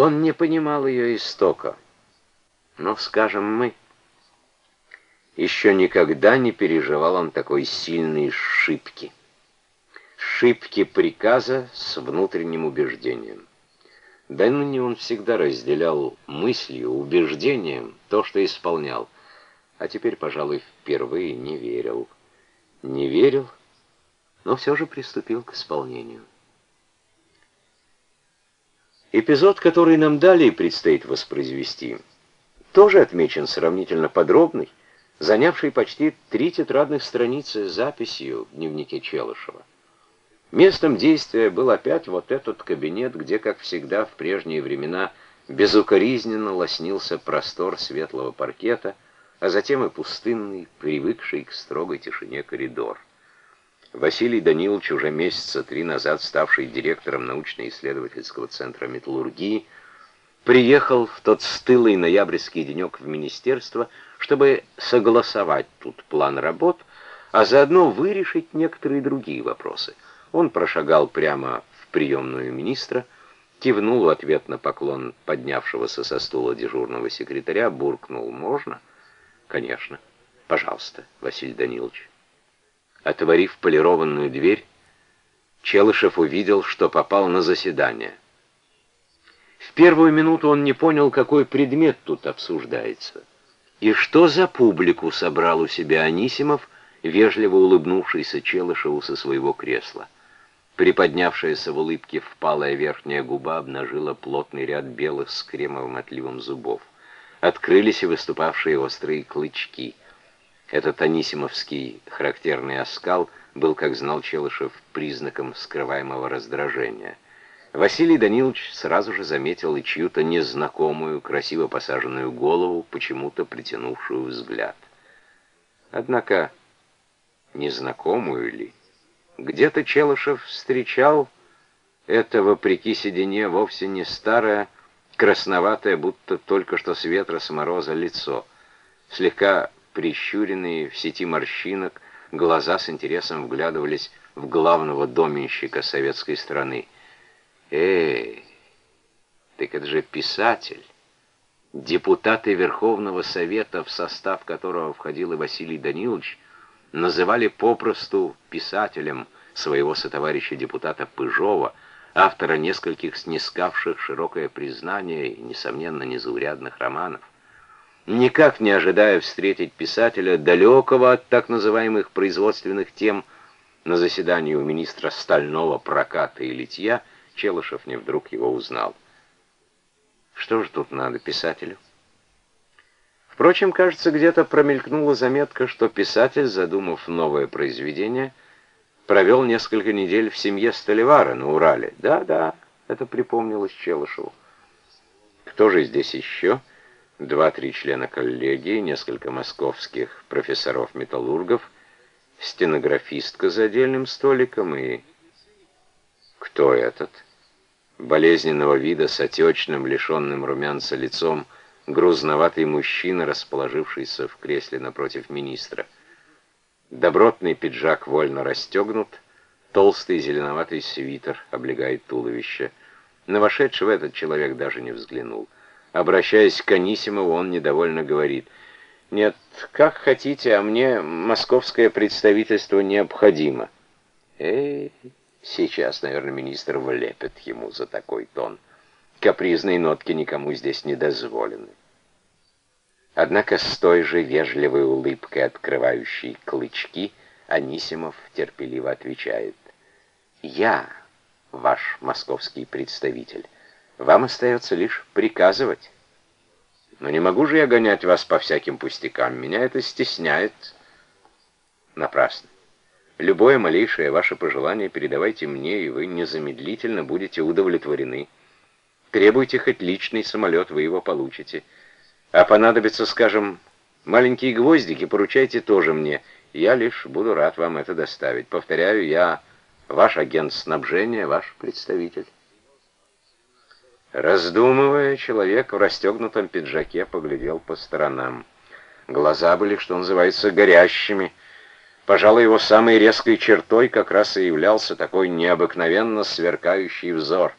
Он не понимал ее истока. Но, скажем мы, еще никогда не переживал он такой сильной шибки. Шибки приказа с внутренним убеждением. Да ныне он всегда разделял мыслью, убеждением то, что исполнял, а теперь, пожалуй, впервые не верил. Не верил, но все же приступил к исполнению. Эпизод, который нам далее предстоит воспроизвести, тоже отмечен сравнительно подробный, занявший почти три тетрадных страницы записью в дневнике Челышева. Местом действия был опять вот этот кабинет, где, как всегда в прежние времена, безукоризненно лоснился простор светлого паркета, а затем и пустынный, привыкший к строгой тишине коридор. Василий Данилович, уже месяца три назад ставший директором научно-исследовательского центра металлургии, приехал в тот стылый ноябрьский денек в министерство, чтобы согласовать тут план работ, а заодно вырешить некоторые другие вопросы. Он прошагал прямо в приемную министра, кивнул в ответ на поклон поднявшегося со стула дежурного секретаря, буркнул «Можно?» «Конечно. Пожалуйста, Василий Данилович». Отворив полированную дверь, Челышев увидел, что попал на заседание. В первую минуту он не понял, какой предмет тут обсуждается. И что за публику собрал у себя Анисимов, вежливо улыбнувшийся Челышеву со своего кресла. Приподнявшаяся в улыбке впалая верхняя губа обнажила плотный ряд белых с кремовым отливом зубов. Открылись и выступавшие острые клычки — этот анисимовский характерный оскал был, как знал Челышев, признаком скрываемого раздражения. Василий Данилович сразу же заметил и чью-то незнакомую, красиво посаженную голову, почему-то притянувшую взгляд. Однако, незнакомую ли? Где-то Челышев встречал это, вопреки седине, вовсе не старое, красноватое, будто только что с ветра с мороза лицо, слегка прищуренные в сети морщинок, глаза с интересом вглядывались в главного доменщика советской страны. «Эй, так это же писатель!» Депутаты Верховного Совета, в состав которого входил и Василий Данилович, называли попросту писателем своего сотоварища депутата Пыжова, автора нескольких снискавших широкое признание и, несомненно, незаурядных романов никак не ожидая встретить писателя, далекого от так называемых производственных тем, на заседании у министра стального проката и литья, Челышев не вдруг его узнал. Что же тут надо писателю? Впрочем, кажется, где-то промелькнула заметка, что писатель, задумав новое произведение, провел несколько недель в семье Столивара на Урале. Да-да, это припомнилось Челышеву. Кто же здесь еще? — два-три члена коллегии, несколько московских профессоров-металлургов, стенографистка за отдельным столиком и... Кто этот? Болезненного вида с отечным, лишенным румянца лицом, грузноватый мужчина, расположившийся в кресле напротив министра. Добротный пиджак вольно расстегнут, толстый зеленоватый свитер облегает туловище. На вошедшего этот человек даже не взглянул. Обращаясь к Анисимову, он недовольно говорит, «Нет, как хотите, а мне московское представительство необходимо». Эй, сейчас, наверное, министр влепит ему за такой тон. Капризные нотки никому здесь не дозволены. Однако с той же вежливой улыбкой, открывающей клычки, Анисимов терпеливо отвечает, «Я ваш московский представитель». Вам остается лишь приказывать. Но не могу же я гонять вас по всяким пустякам. Меня это стесняет. Напрасно. Любое малейшее ваше пожелание передавайте мне, и вы незамедлительно будете удовлетворены. Требуйте хоть личный самолет, вы его получите. А понадобится, скажем, маленькие гвоздики, поручайте тоже мне. Я лишь буду рад вам это доставить. Повторяю, я ваш агент снабжения, ваш представитель. Раздумывая, человек в расстегнутом пиджаке поглядел по сторонам. Глаза были, что называется, горящими. Пожалуй, его самой резкой чертой как раз и являлся такой необыкновенно сверкающий взор.